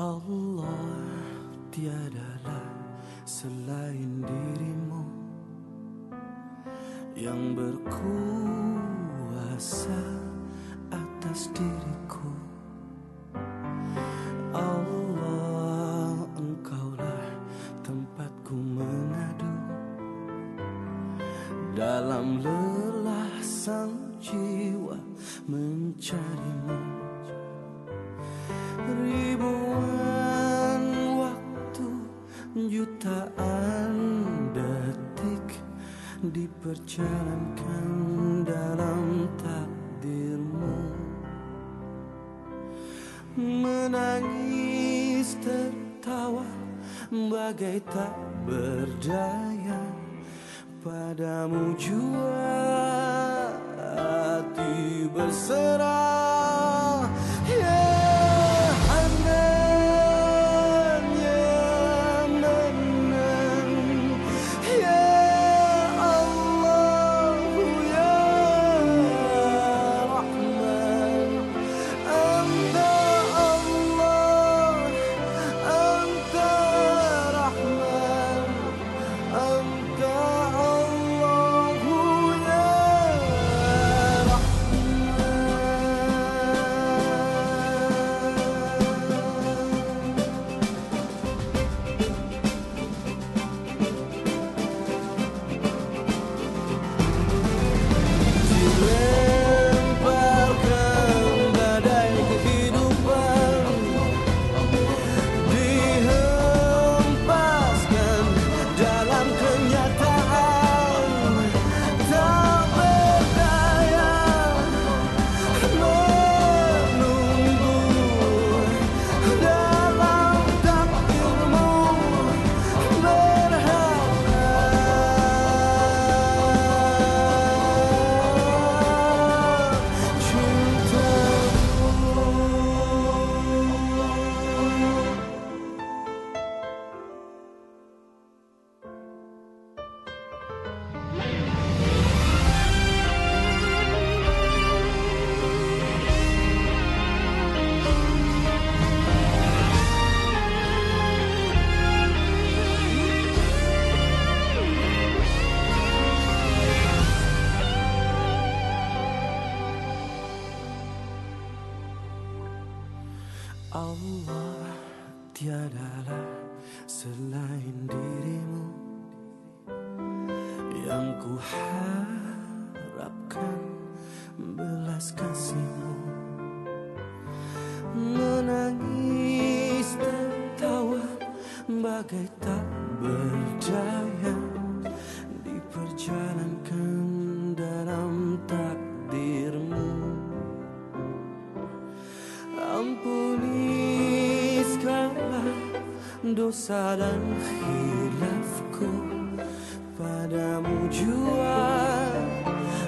Allah tiadalah selain dirimu yang berkuasa atas diriku. Allah engkaulah tempatku mengadu. Dalam lelah sang jiwa mencarimu ribuan waktu jutaan detik diperjalankan dalam takdirmu. Menangis tertawa bagai tak berdaya padamu jua. Hati berserah Allah tiadalah selain dirimu. Yang ku harapkan belas kasihmu. Menangis tertawa bagai tak dosa dan khilafku. Padamu jua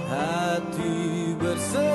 hati berserah